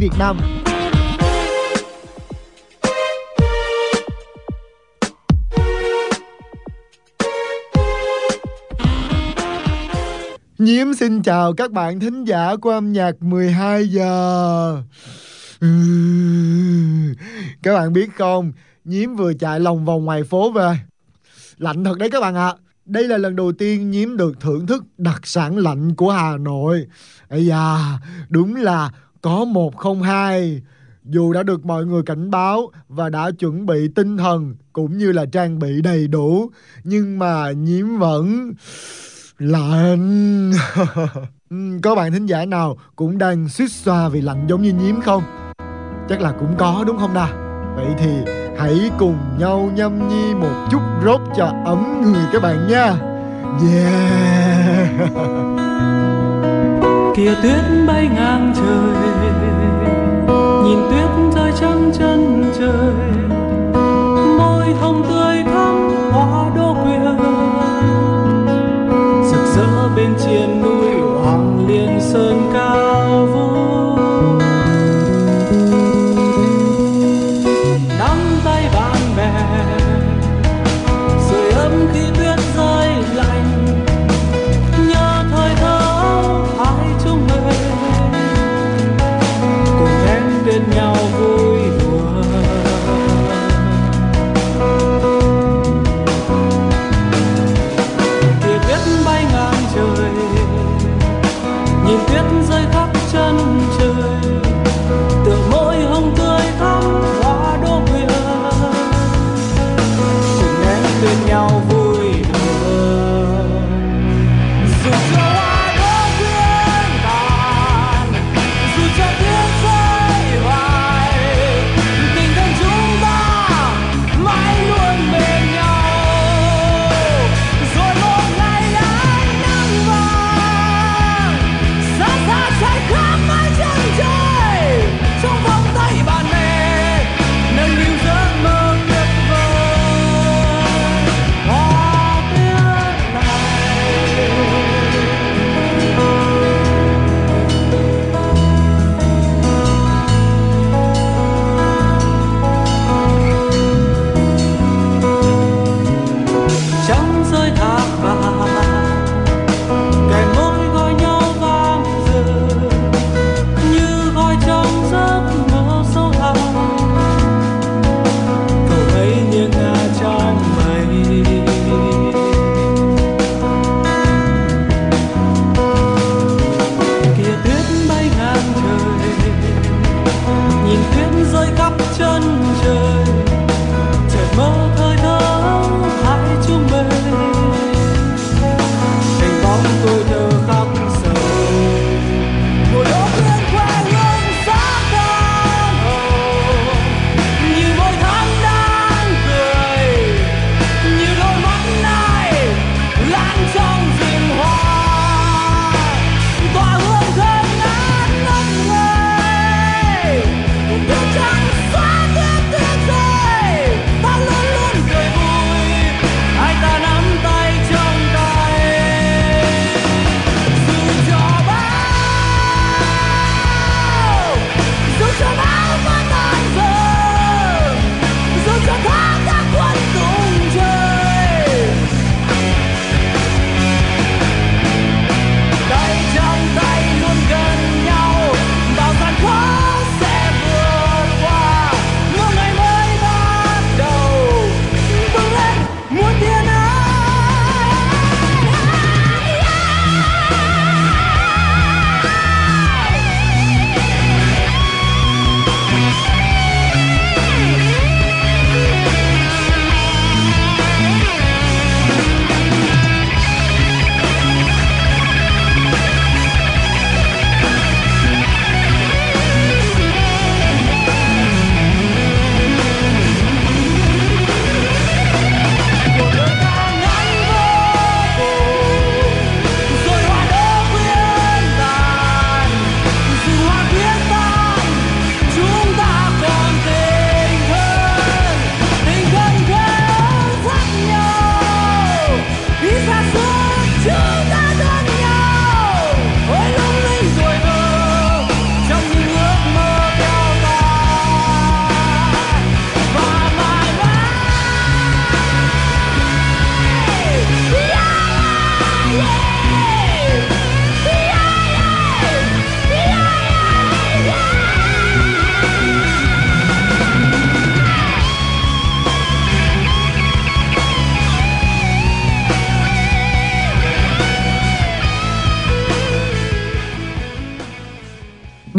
Việt Nam. Nhiếm xin chào các bạn thính giả của âm nhạc 12 giờ. Các bạn biết không, Nhiếm vừa chạy lòng vòng ngoài phố về. Lạnh thật đấy các bạn ạ. À. Đây là lần đầu tiên Nhiếm được thưởng thức đặc sản lạnh của Hà Nội. Ây da, đúng là có một không hai. Dù đã được mọi người cảnh báo và đã chuẩn bị tinh thần cũng như là trang bị đầy đủ, nhưng mà Nhiễm vẫn lạnh. có bạn thính giả nào cũng đang suýt xoa vì lạnh giống như Nhiễm không? Chắc là cũng có đúng không nào? Vậy thì hãy cùng nhau nhâm nhi một chút rốt cho ấm người các bạn nha. Yeah. Kìa tuyết bay ngang trời, nhìn tuyết rơi trắng chân trời, môi hồng tươi thắm hoa đô quyên rực rỡ bên trên núi hoàng liên sơn cao.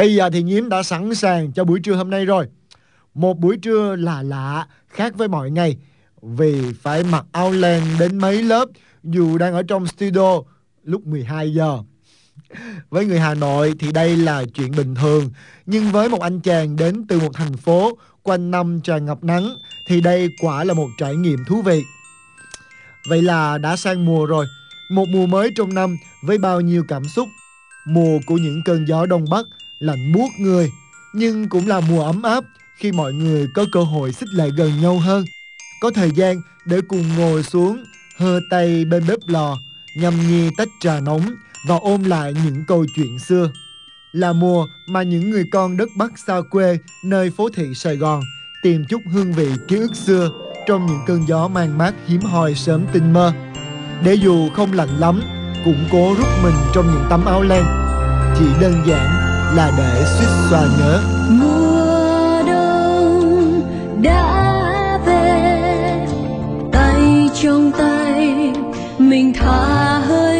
Bây giờ thì Nhiếm đã sẵn sàng cho buổi trưa hôm nay rồi. Một buổi trưa là lạ, khác với mọi ngày. Vì phải mặc áo len đến mấy lớp dù đang ở trong studio lúc 12 giờ. Với người Hà Nội thì đây là chuyện bình thường, nhưng với một anh chàng đến từ một thành phố quanh năm tràn ngập nắng thì đây quả là một trải nghiệm thú vị. Vậy là đã sang mùa rồi, một mùa mới trong năm với bao nhiêu cảm xúc. Mùa của những cơn gió đông bắc lạnh buốt người, nhưng cũng là mùa ấm áp khi mọi người có cơ hội xích lại gần nhau hơn. Có thời gian để cùng ngồi xuống, hơ tay bên bếp lò, nhâm nhi tách trà nóng và ôm lại những câu chuyện xưa. Là mùa mà những người con đất Bắc xa quê nơi phố thị Sài Gòn tìm chút hương vị ký ức xưa trong những cơn gió mang mát hiếm hoi sớm tinh mơ. Để dù không lạnh lắm, cũng cố rút mình trong những tấm áo len. Chỉ đơn giản là để suýt xoa nhớ. Mùa đông đã về, tay trong tay mình thả hơi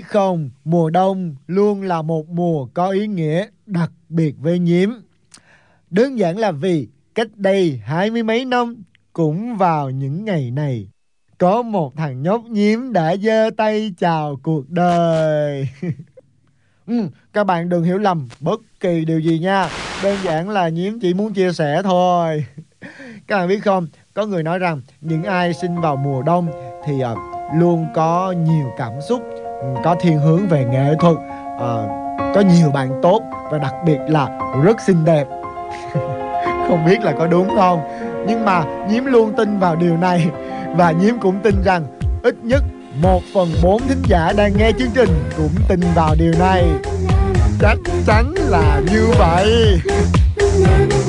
biết không, mùa đông luôn là một mùa có ý nghĩa đặc biệt với nhiễm. Đơn giản là vì cách đây hai mươi mấy năm cũng vào những ngày này có một thằng nhóc nhiễm đã giơ tay chào cuộc đời. ừ, các bạn đừng hiểu lầm bất kỳ điều gì nha. Đơn giản là nhiễm chỉ muốn chia sẻ thôi. các bạn biết không, có người nói rằng những ai sinh vào mùa đông thì uh, luôn có nhiều cảm xúc, có thiên hướng về nghệ thuật, à, có nhiều bạn tốt và đặc biệt là rất xinh đẹp. không biết là có đúng không? Nhưng mà nhiễm luôn tin vào điều này và nhiễm cũng tin rằng ít nhất một phần bốn thính giả đang nghe chương trình cũng tin vào điều này chắc chắn là như vậy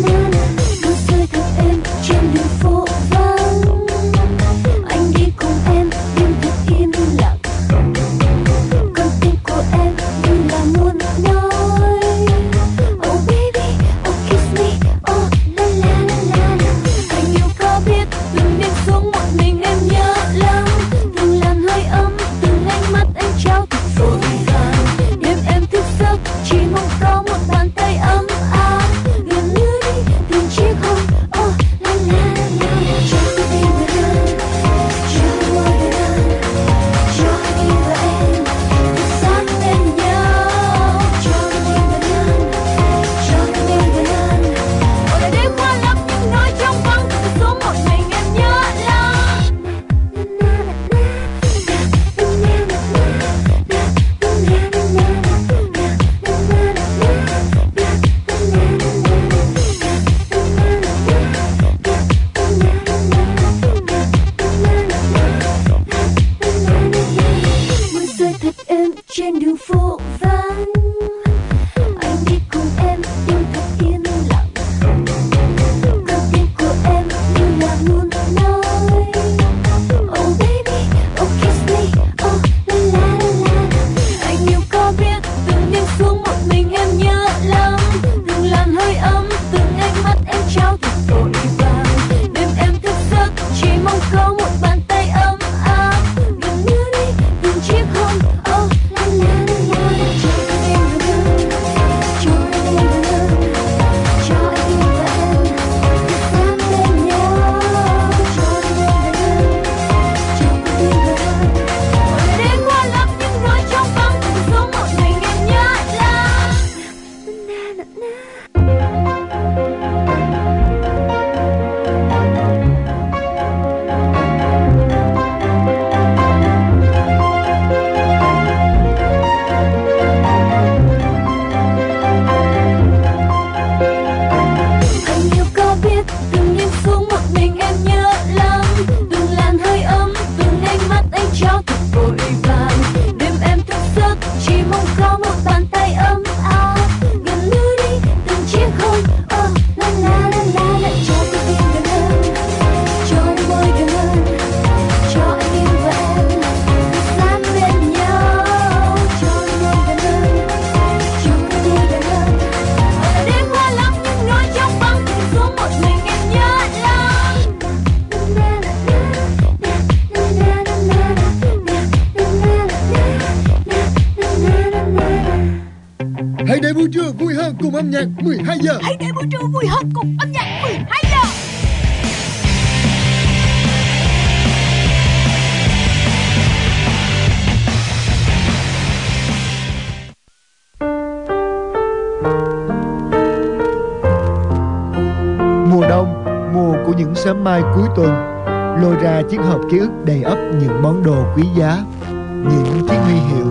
quý giá những chiếc huy hiệu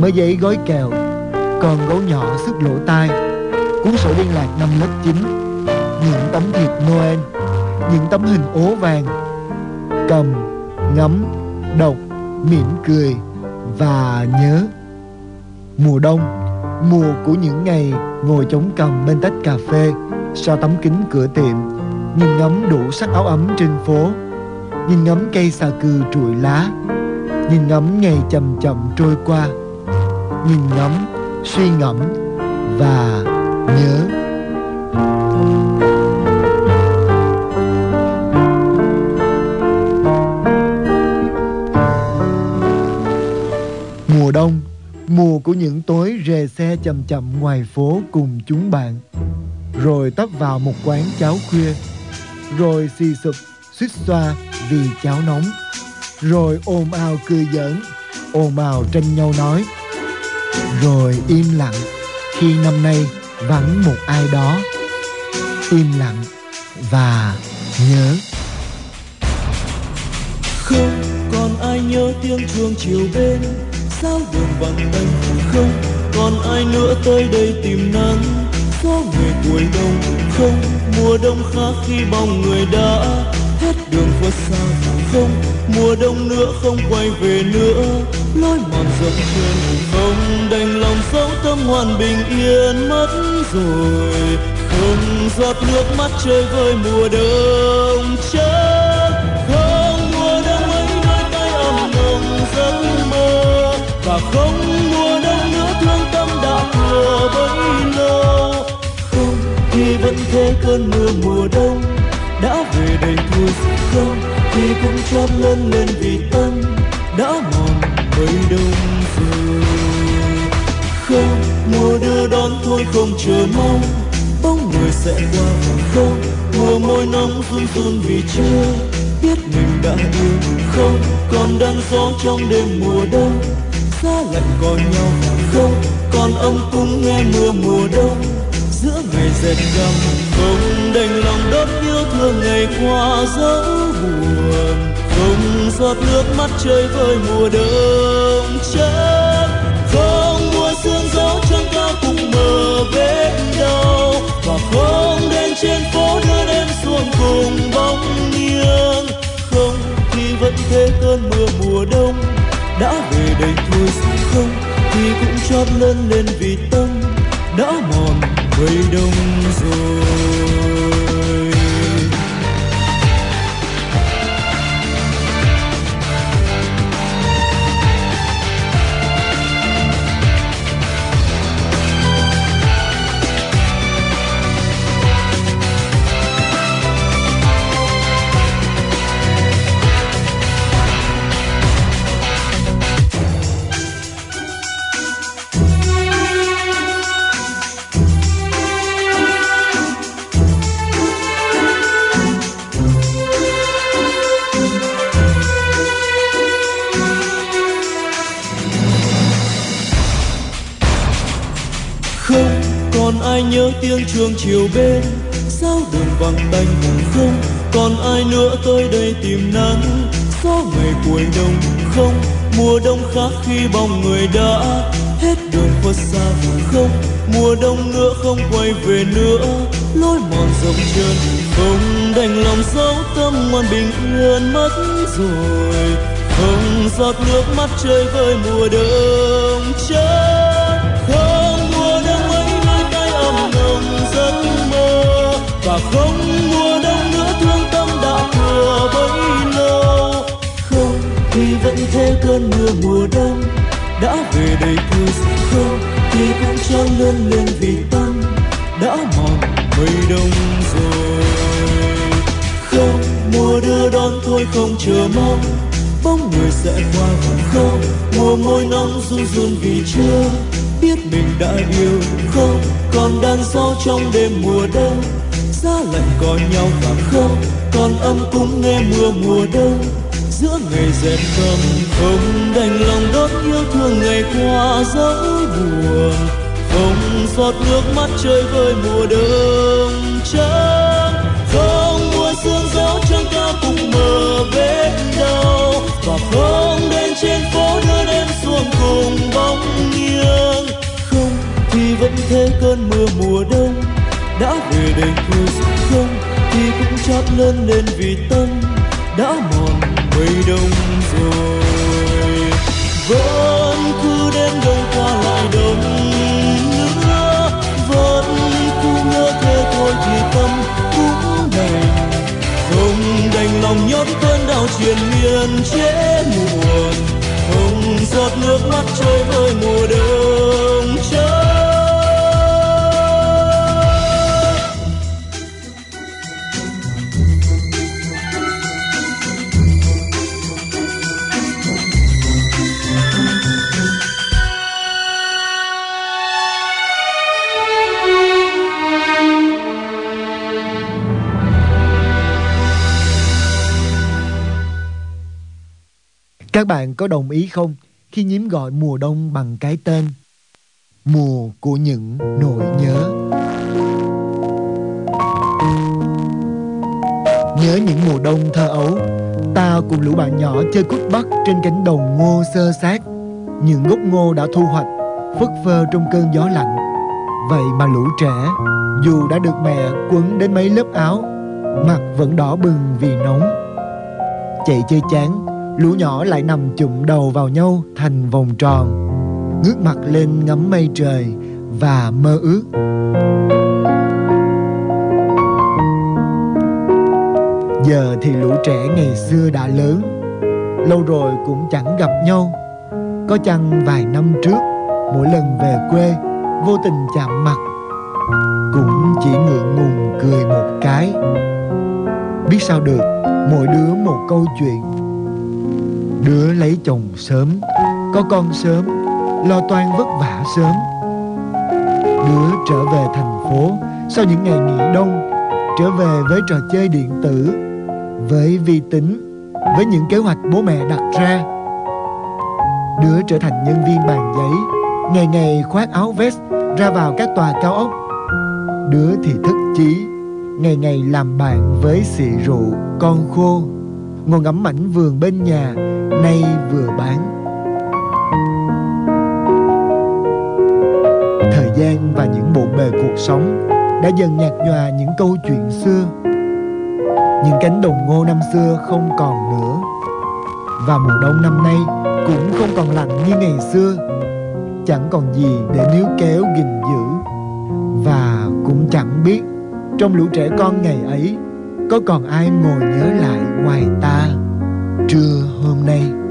mới giấy gói kèo, còn gấu nhỏ sức lỗ tai cuốn sổ liên lạc năm lớp 9 những tấm thiệp Noel những tấm hình ố vàng cầm ngắm đọc mỉm cười và nhớ. Mùa đông mùa của những ngày ngồi chống cằm bên tách cà phê sau tấm kính cửa tiệm nhìn ngắm đủ sắc áo ấm trên phố nhìn ngắm cây xà cừ trụi lá nhìn ngắm ngày chậm chậm trôi qua nhìn ngắm suy ngẫm và nhớ. Mùa đông mùa của những tối rề xe chậm chậm ngoài phố cùng chúng bạn. Rồi tấp vào một quán cháo khuya Rồi xì sụp, suýt xoa vì cháo nóng. Rồi ồn ào cười giỡn, Ồn ào tranh nhau nói. Rồi im lặng khi năm nay vắng một ai đó. Im lặng và nhớ. Không còn ai nhớ tiếng chuông chiều bên, sao đường vắng tanh không? Còn ai nữa tới đây tìm nắng, gió người cuối đông không? Mùa đông khác khi bóng người đã hết đường phố xa không mùa đông nữa không quay về nữa. Lối mòn rộng trên không đành lòng dấu tâm hoàn bình yên mất rồi. Không giọt nước mắt chơi vơi mùa đông, chắc không mùa đông ấy đôi tay ấm nồng giấc mơ. Và không mùa đông nữa thương tâm đã thừa bấy lâu không thì vẫn thế cơn mưa mùa đông đã về đây thôi không, thì cũng chót lớn lên vì tâm đã mòn mấy đông rồi. Không, mùa đưa đón thôi không chờ mong, bóng người sẽ qua khoảng không. Mùa môi nóng run run vì chưa biết mình đã yêu không. Còn đang gió trong đêm mùa đông, xa lạnh còn nhau không. Còn âm cũng nghe mưa mùa đông, giữa ngày dệt găm không. Đành lòng ngày qua dấu buồn, không giọt nước mắt chơi với mùa đông chắc không mùa sương gió trong ta cùng mờ bên nhau và không đêm trên phố đưa đêm xuống cùng bóng nghiêng. Không thì vẫn thế cơn mưa mùa đông, đã về đây thôi không thì cũng chót lớn lên vì tâm đã mòn mây đông rồi. Tiếng chuông chiều bên, sao đường vắng tanh không còn ai nữa tới đây tìm nắng? Gió ngày cuối đông không, mùa đông khác khi bóng người đã hết đường khuất xa không. Mùa đông nữa không quay về nữa, lối mòn rộng trơn. Không đành lòng dấu tâm ngoan bình yên mất rồi. Không giọt nước mắt chơi với mùa đông chơi và không mùa đông nữa, thương tâm đã thừa bấy lâu không, thì vẫn thế cơn mưa mùa đông. Đã về đây thôi, không, thì cũng cho lớn lên vì tâm. Đã mòn mây đông rồi. Không, mùa đưa đón thôi, không chờ mong. Bóng người sẽ qua khoảng không. Mùa môi nóng run run vì chưa biết mình đã yêu không. Còn đàn gió trong đêm mùa đông giá lạnh có nhau và không còn âm cũng nghe mưa mùa đông. Giữa ngày rét cầm không đành lòng đốt yêu thương ngày qua dấu buồn. Không giọt nước mắt chơi với mùa đông trắng. Không mùa sương gió trong ta cùng mờ bên đau. Và không đến trên phố đưa đêm xuống cùng bóng nghiêng. Không thì vẫn thế cơn mưa mùa đông đã về đành thôi không thì cũng chót lớn lên vì tâm đã mòn mây đông rồi. Vẫn cứ đến đông qua lại đông nữa vẫn cứ ngỡ thế thôi thì tâm cũng đành. Không đành lòng nhót cơn đau triền miên chế muộn, không giọt nước mắt trôi với mùa đông. Bạn có đồng ý không khi nhím gọi mùa đông bằng cái tên? Mùa của những nỗi nhớ. Nhớ những mùa đông thơ ấu, Ta cùng lũ bạn nhỏ chơi cút bắt trên cánh đồng ngô sơ sát Những gốc ngô đã thu hoạch, Phất phơ trong cơn gió lạnh. Vậy mà lũ trẻ, Dù đã được mẹ quấn đến mấy lớp áo, Mặt vẫn đỏ bừng vì nóng. Chạy chơi chán Lũ nhỏ lại nằm chụm đầu vào nhau thành vòng tròn, Ngước mặt lên ngắm mây trời Và mơ ước. Giờ thì lũ trẻ ngày xưa đã lớn, Lâu rồi cũng chẳng gặp nhau. Có chăng vài năm trước, Mỗi lần về quê, Vô tình chạm mặt, Cũng chỉ ngượng ngùng cười một cái. Biết sao được, Mỗi đứa một câu chuyện Đứa lấy chồng sớm, Có con sớm, Lo toan vất vả sớm. Đứa trở về thành phố Sau những ngày nghỉ đông, Trở về với trò chơi điện tử, Với vi tính, Với những kế hoạch bố mẹ đặt ra. Đứa trở thành nhân viên bàn giấy, Ngày ngày khoác áo vest Ra vào các tòa cao ốc. Đứa thì thức chí, Ngày ngày làm bạn với xị rượu, Con khô. Ngồi ngắm mảnh vườn bên nhà Nay vừa bán. Thời gian và những bộn bề cuộc sống Đã dần nhạt nhòa những câu chuyện xưa. Những cánh đồng ngô năm xưa không còn nữa. Và mùa đông năm nay Cũng không còn lạnh như ngày xưa. Chẳng còn gì để níu kéo gìn giữ. Và cũng chẳng biết Trong lũ trẻ con ngày ấy Có còn ai ngồi nhớ lại ngoài ta. Trưa hôm nay.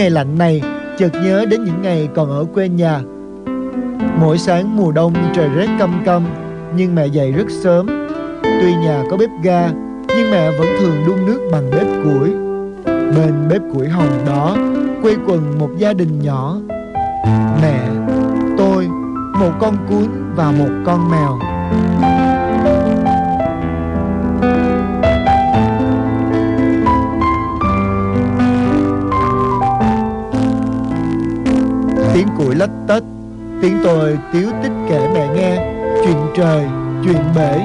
Ngày lạnh này chợt nhớ đến những ngày còn ở quê nhà. Mỗi sáng mùa đông trời rét căm căm Nhưng mẹ dậy rất sớm. Tuy nhà có bếp ga Nhưng mẹ vẫn thường đun nước bằng bếp củi. Bên bếp củi hồng đó Quây quần một gia đình nhỏ. Mẹ, tôi, một con cún và một con mèo. Tiếng củi lách tách. Tiếng tôi tiếu tích kể mẹ nghe Chuyện trời, chuyện bể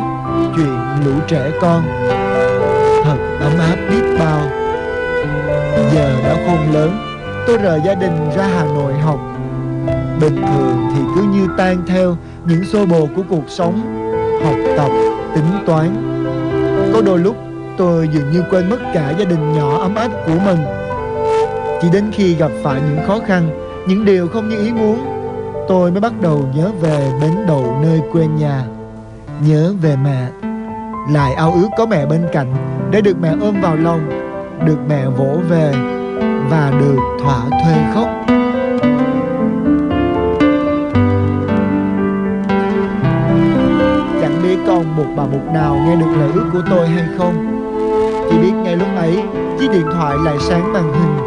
Chuyện lũ trẻ con. Thật ấm áp biết bao. Giờ đã khôn lớn Tôi rời gia đình ra Hà Nội học. Bình thường thì cứ như tan theo Những xô bồ của cuộc sống Học tập, tính toán. Có đôi lúc tôi dường như quên mất cả gia đình nhỏ ấm áp của mình. Chỉ đến khi gặp phải những khó khăn những điều không như ý muốn, Tôi mới bắt đầu nhớ về bến đậu nơi quê nhà. Nhớ về mẹ, Lại ao ước có mẹ bên cạnh, Để được mẹ ôm vào lòng, Được mẹ vỗ về Và được thỏa thuê khóc. Chẳng biết còn một bà mục nào nghe được lời ước của tôi hay không. Chỉ biết ngay lúc ấy, Chiếc điện thoại lại sáng màn hình.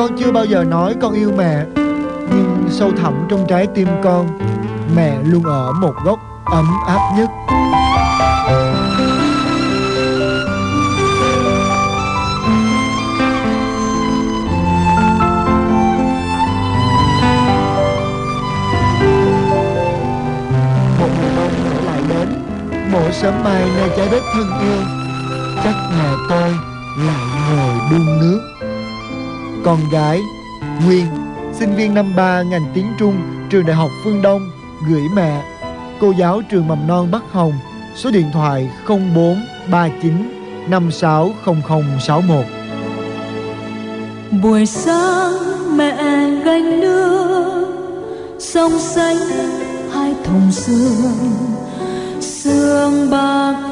Con chưa bao giờ nói con yêu mẹ, Nhưng sâu thẳm trong trái tim con, Mẹ luôn ở một góc ấm áp nhất. Một mùa đông lại đến Mộ sớm mai nơi trái đất thân yêu Chắc mẹ tôi lại ngồi đun nước con gái. Nguyên, sinh viên năm 3 ngành tiếng Trung, trường Đại học Phương Đông, gửi mẹ, cô giáo trường mầm non Bắc Hồng, số điện thoại 0439 560061. Buổi sáng mẹ gánh nước Sông xanh hai thùng sương. Sương bạc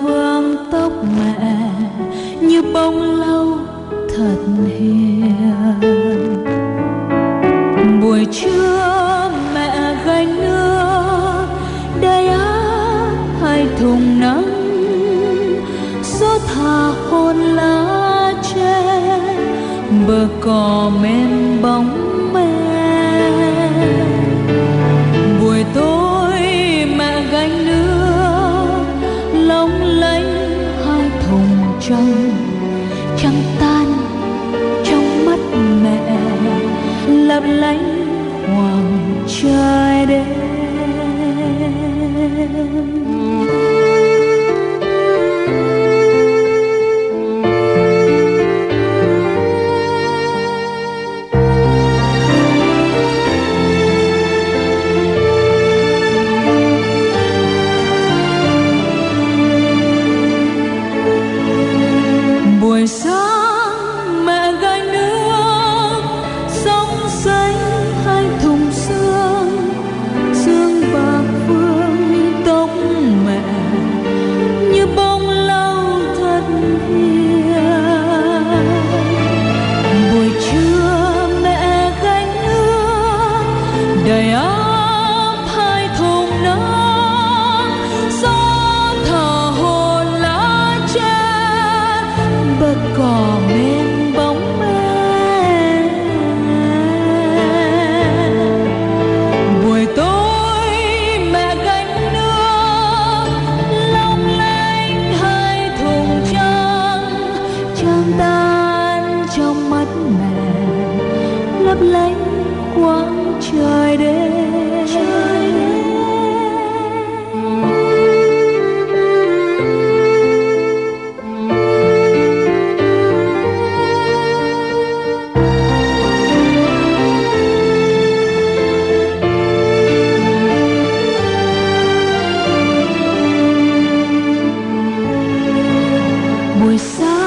buổi sáng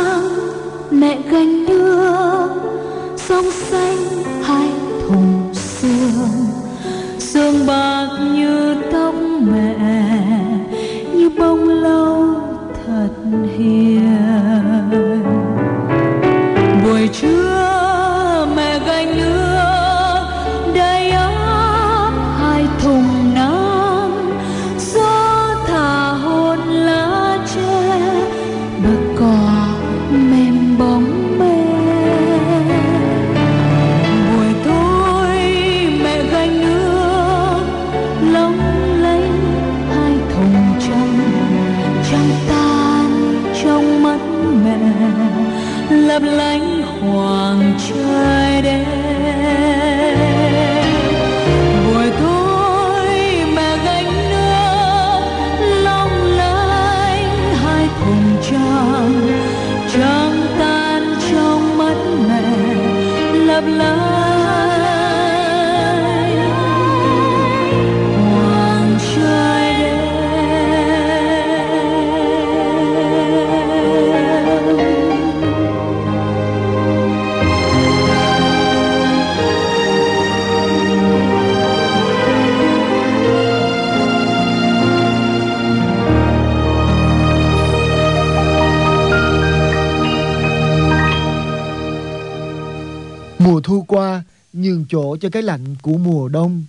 nhường chỗ cho cái lạnh của mùa đông.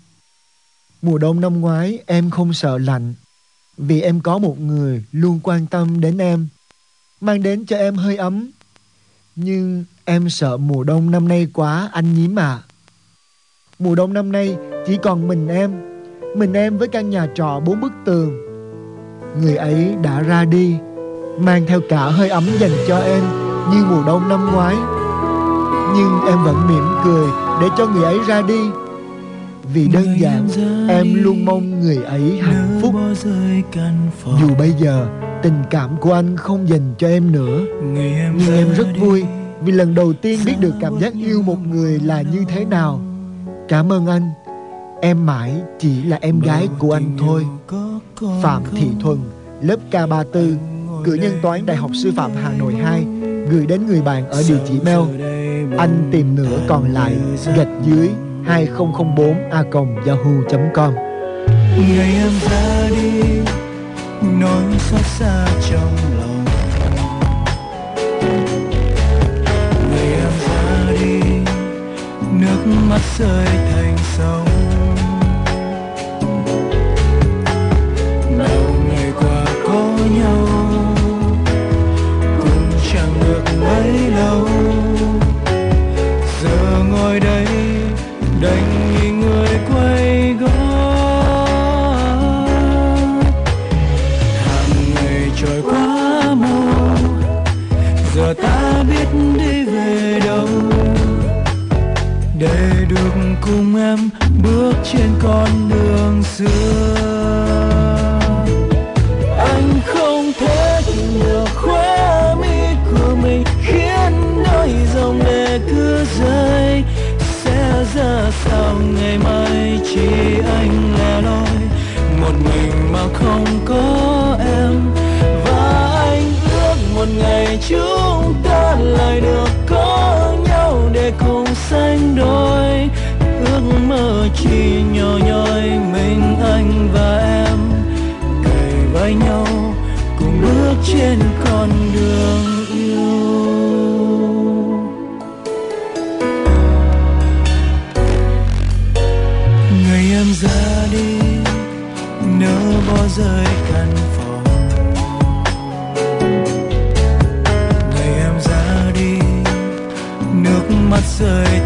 Mùa đông năm ngoái em không sợ lạnh vì em có một người luôn quan tâm đến em, mang đến cho em hơi ấm. Nhưng em sợ mùa đông năm nay quá anh nhím à. Mùa đông năm nay chỉ còn mình em, mình em với căn nhà trọ bốn bức tường. Người ấy đã ra đi, mang theo cả hơi ấm dành cho em như mùa đông năm ngoái. Nhưng em vẫn mỉm cười để cho người ấy ra đi. Vì đơn giản em luôn mong người ấy hạnh phúc. dù bây giờ tình cảm của anh không dành cho em nữa. Nhưng em rất vui vì lần đầu tiên biết được cảm giác yêu một người là như thế nào. Cảm ơn anh. Em mãi chỉ là em gái của anh thôi. phạm thị thuần lớp k34 cử nhân toán đại học sư phạm hà nội 2 gửi đến người bạn ở địa chỉ mail anh tìm nửa còn lại, gạch dưới 2004 a yahoo.com Ngày em ra đi, Nỗi xót xa trong lòng. Ngày em ra đi, Nước mắt rơi thành sông. Trên con đường xưa. Anh không thể tìm được khóe mi của mình, khiến đôi dòng lệ cứ rơi. Sẽ ra sao ngày mai, chỉ anh lẻ loi một mình mà không có chỉ nhỏ nhoi mình, anh và em kề vai nhau cùng bước trên con đường yêu. Ngày em ra đi, nỡ bỏ rơi căn phòng. Ngày em ra đi, nước mắt rơi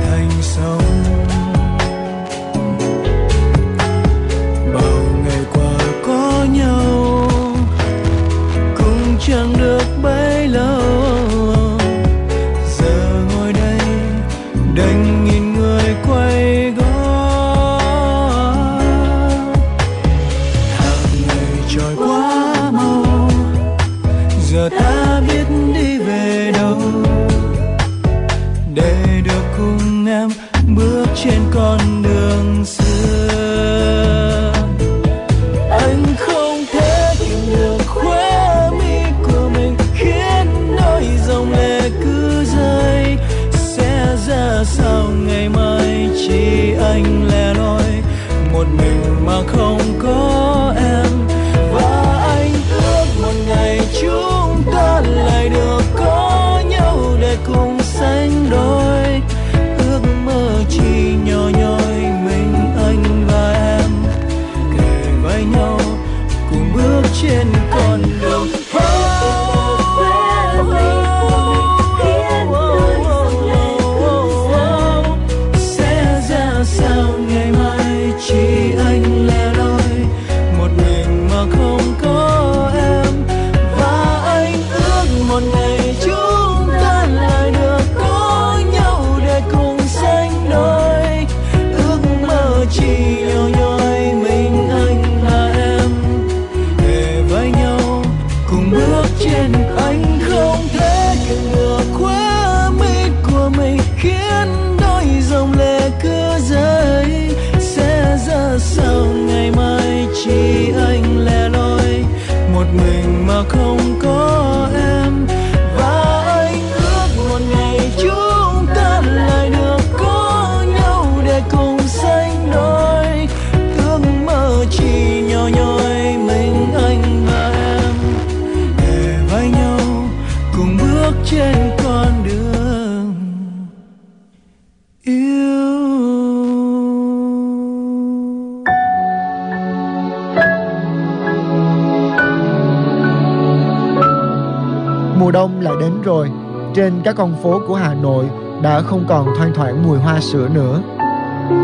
các con phố của Hà Nội Đã không còn thoang thoảng mùi hoa sữa nữa.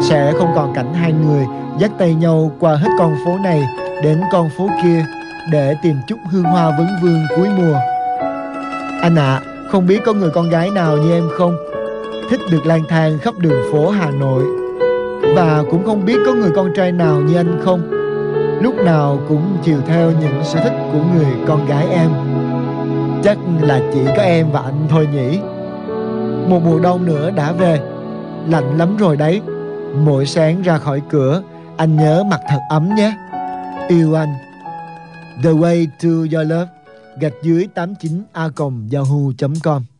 Sẽ không còn cảnh hai người Dắt tay nhau qua hết con phố này Đến con phố kia Để tìm chút hương hoa vấn vương cuối mùa. Anh ạ à, Không biết có người con gái nào như em không? Thích được lang thang khắp đường phố Hà Nội. Và cũng không biết có người con trai nào như anh không? Lúc nào cũng chiều theo những sở thích của người con gái em. Chắc là chỉ có em và anh thôi nhỉ. Một mùa đông nữa đã về. Lạnh lắm rồi đấy. Mỗi sáng ra khỏi cửa, Anh nhớ mặc thật ấm nhé. Yêu anh. The way to your love, Gạch dưới 89a yahoo.com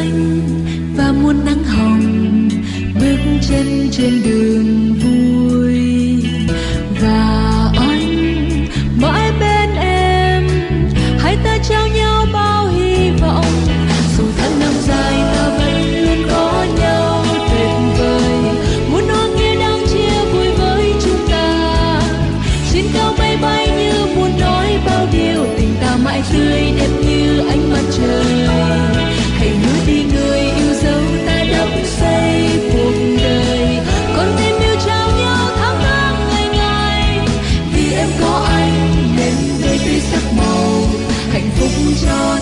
xanh và muôn nắng hồng bước chân trên đường vui. Và anh, mãi bên em, hai ta trao nhau bao hy vọng. Dù tháng năm dài ta vẫn luôn có nhau tuyệt vời muốn hoa kia đang chia vui với chúng ta. Trên cao bay bay như muốn nói bao điều tình ta mãi tươi hạnh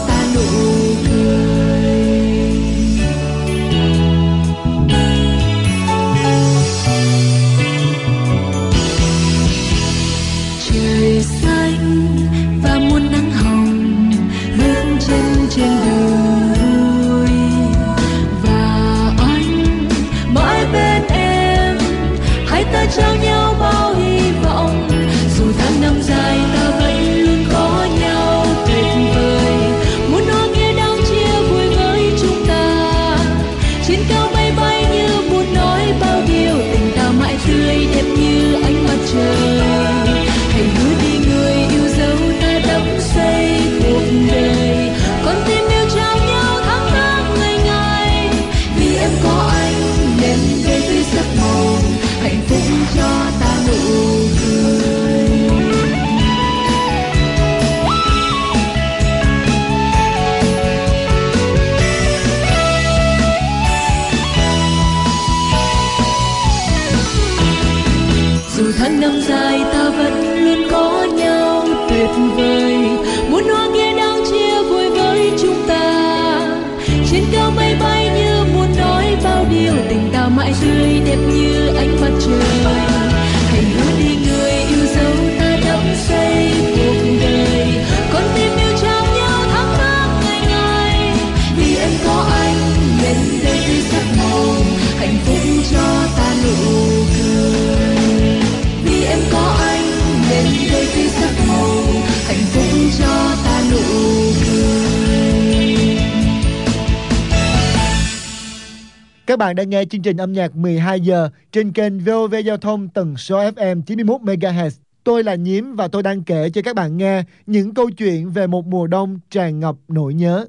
Các bạn đang nghe chương trình âm nhạc 12 giờ trên kênh VOV Giao thông tần số FM 91 MHz. Tôi là Nhiễm và tôi đang kể cho các bạn nghe những câu chuyện về một mùa đông tràn ngập nỗi nhớ.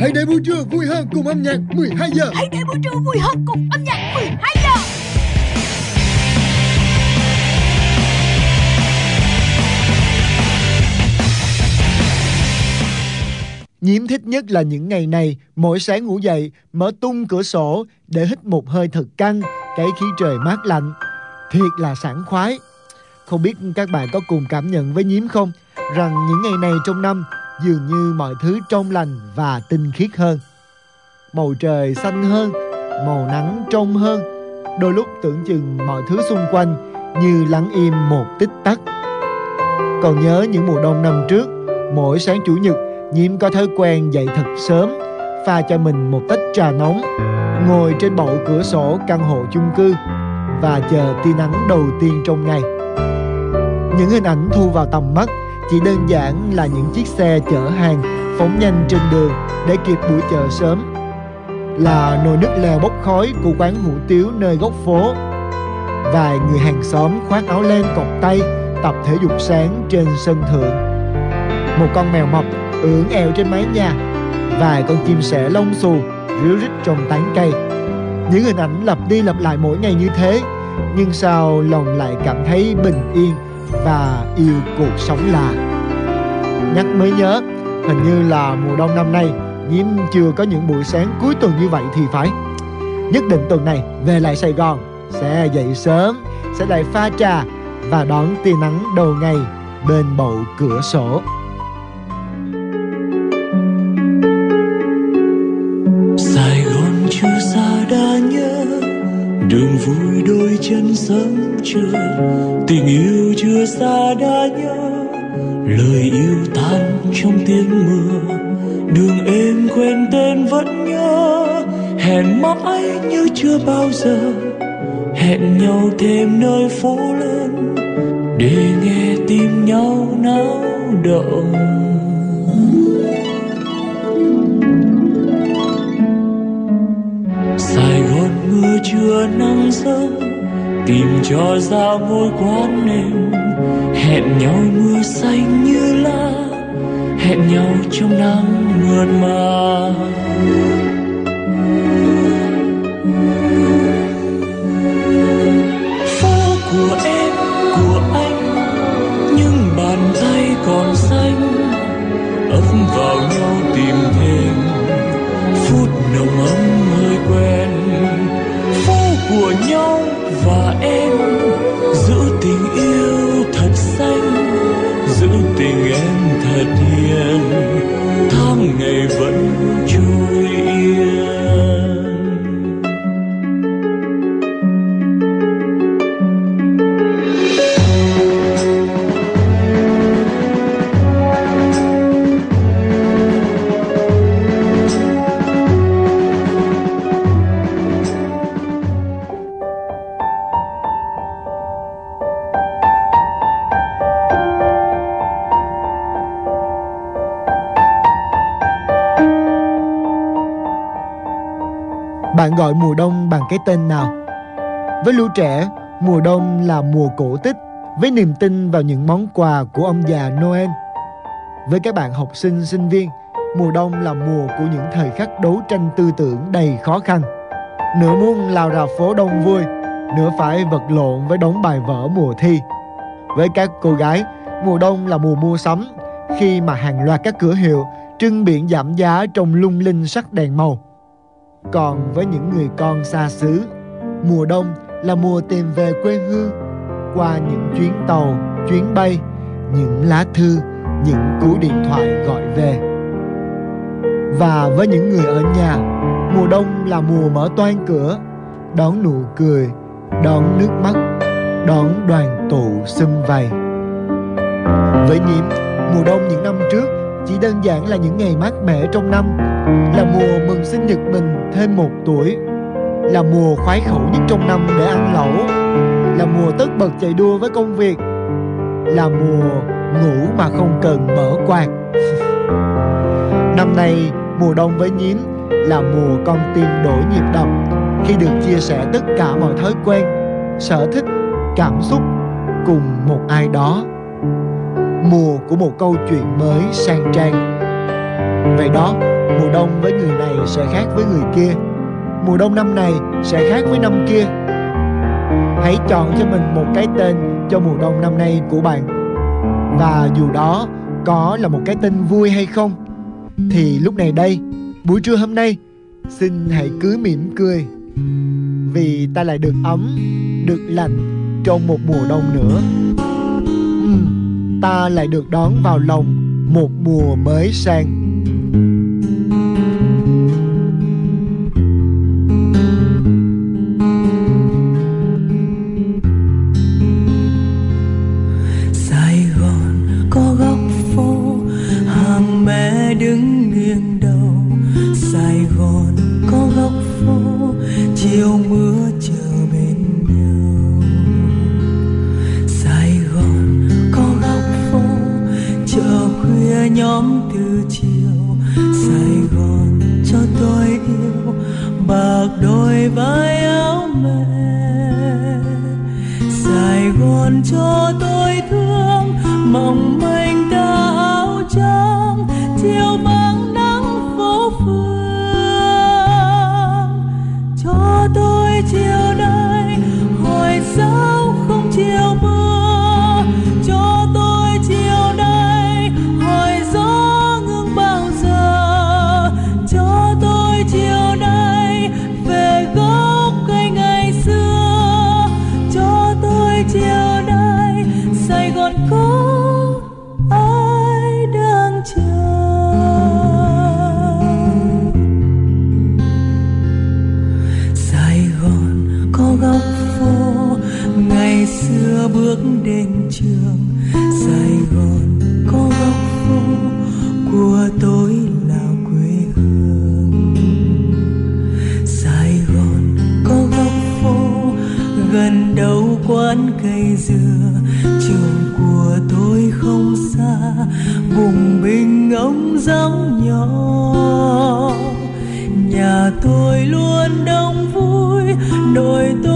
Hãy để buổi trưa vui hơn cùng âm nhạc 12 giờ. hãy để buổi trưa vui hơn cùng âm nhạc 12 giờ Nhiễm thích nhất là những ngày này, mỗi sáng ngủ dậy, mở tung cửa sổ để hít một hơi thật căng, cái khí trời mát lạnh. Thiệt là sảng khoái. Không biết các bạn có cùng cảm nhận với Nhiễm không? Rằng những ngày này trong năm dường như mọi thứ trong lành và tinh khiết hơn. Màu trời xanh hơn, màu nắng trong hơn. Đôi lúc tưởng chừng mọi thứ xung quanh như lắng im một tích tắc. Còn nhớ những mùa đông năm trước, mỗi sáng chủ nhật Nhiễm có thói quen dậy thật sớm, Pha cho mình một tách trà nóng, Ngồi trên bậu cửa sổ căn hộ chung cư Và chờ tia nắng đầu tiên trong ngày. Những hình ảnh thu vào tầm mắt Chỉ đơn giản là những chiếc xe chở hàng Phóng nhanh trên đường để kịp buổi chợ sớm. Là nồi nước lèo bốc khói của quán hủ tiếu nơi góc phố. Vài người hàng xóm khoác áo len cọc tay, Tập thể dục sáng trên sân thượng. Một con mèo mập ưỡn eo trên mái nhà vài con chim sẻ lông xù ríu rít trong tán cây. Những hình ảnh lặp đi lặp lại mỗi ngày như thế, nhưng sao lòng lại cảm thấy bình yên và yêu cuộc sống là. Nhắc mới nhớ, hình như là mùa đông năm nay Nhiễm chưa có những buổi sáng cuối tuần như vậy thì phải Nhất định tuần này về lại Sài Gòn Sẽ dậy sớm Sẽ lại pha trà Và đón tia nắng đầu ngày Bên bầu cửa sổ Đường vui đôi chân sớm chưa Tình yêu chưa xa đã nhớ. Lời yêu tan trong tiếng mưa, Đường em quen tên vẫn nhớ. Hẹn mãi như chưa bao giờ, Hẹn nhau thêm nơi phố lớn, Để nghe tim nhau náo động. Mưa trưa nắng sớm Tìm cho ra ngôi quán em Hẹn nhau mưa xanh như lá, Hẹn nhau trong nắng mượt mà. Cái tên nào? Với lũ trẻ, mùa đông là mùa cổ tích với niềm tin vào những món quà của ông già Noel. Với các bạn học sinh, sinh viên, mùa đông là mùa của những thời khắc đấu tranh tư tưởng đầy khó khăn. Nửa muốn lao ra phố đông vui, nửa phải vật lộn với đống bài vở mùa thi. Với các cô gái, mùa đông là mùa mua sắm, khi mà hàng loạt các cửa hiệu trưng biển giảm giá trong lung linh sắc đèn màu. Còn với những người con xa xứ, mùa đông là mùa tìm về quê hương qua những chuyến tàu, chuyến bay, những lá thư, những cú điện thoại gọi về. Và với những người ở nhà, mùa đông là mùa mở toan cửa, đón nụ cười, đón nước mắt, đón đoàn tụ sum vầy. Với nhiễm, mùa đông những năm trước chỉ đơn giản là những ngày mát mẻ trong năm. Là mùa mừng sinh nhật mình thêm một tuổi. Là mùa khoái khẩu nhất trong năm để ăn lẩu. Là mùa tất bật chạy đua với công việc. Là mùa ngủ mà không cần mở quạt. Năm nay, mùa đông với nhím là mùa con tim đổi nhịp đập. Khi được chia sẻ tất cả mọi thói quen, sở thích, cảm xúc cùng một ai đó mùa của một câu chuyện mới sang trang. Vậy đó mùa đông với người này sẽ khác với người kia. Mùa đông năm này sẽ khác với năm kia. Hãy chọn cho mình một cái tên cho mùa đông năm nay của bạn. Và dù đó có là một cái tên vui hay không thì lúc này đây buổi trưa hôm nay xin hãy cứ mỉm cười. Vì ta lại được ấm được lạnh trong một mùa đông nữa. Uhm, ta lại được đón vào lòng một mùa mới sang. Thôi tôi luôn đông vui nội tôi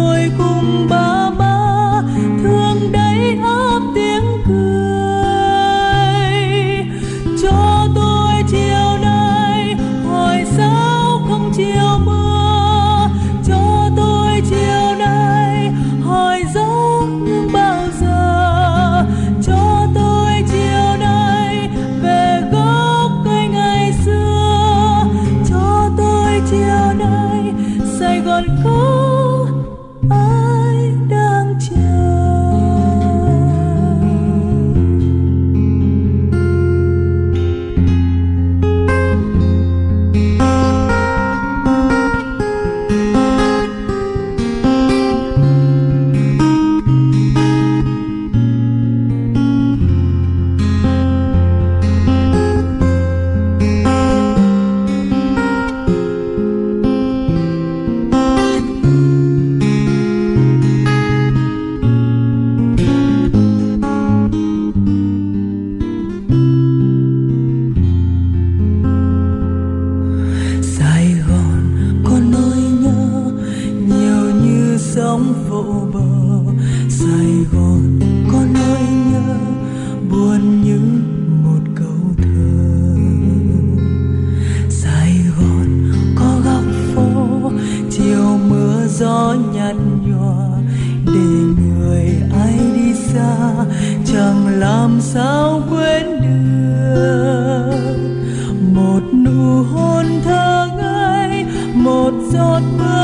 giọt mưa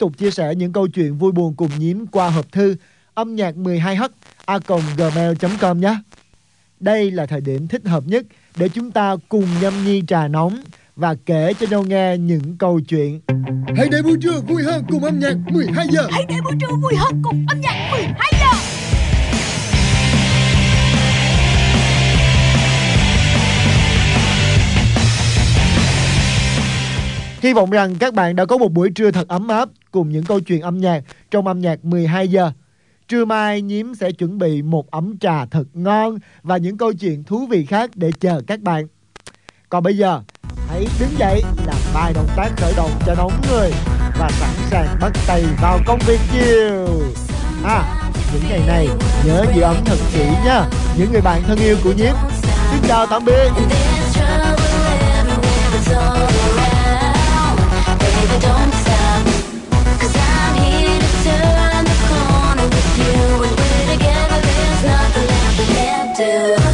tục chia sẻ những câu chuyện vui buồn cùng nhím qua hộp thư âm nhạc 12h a gmail.com nhé. Đây là thời điểm thích hợp nhất để chúng ta cùng nhâm nhi trà nóng và kể cho nhau nghe những câu chuyện. Hãy để buổi trưa vui hơn cùng âm nhạc 12 giờ. Hãy để buổi trưa vui hơn cùng âm nhạc 12 giờ. Hy vọng rằng các bạn đã có một buổi trưa thật ấm áp cùng những câu chuyện âm nhạc trong âm nhạc 12 giờ. Trưa mai Nhiếm sẽ chuẩn bị một ấm trà thật ngon và những câu chuyện thú vị khác để chờ các bạn. Còn bây giờ, hãy đứng dậy làm bài động tác khởi động cho nóng người và sẵn sàng bắt tay vào công việc chiều. À, những ngày này nhớ giữ ấm thật kỹ nha, những người bạn thân yêu của Nhiếp. Xin chào tạm biệt. Don't do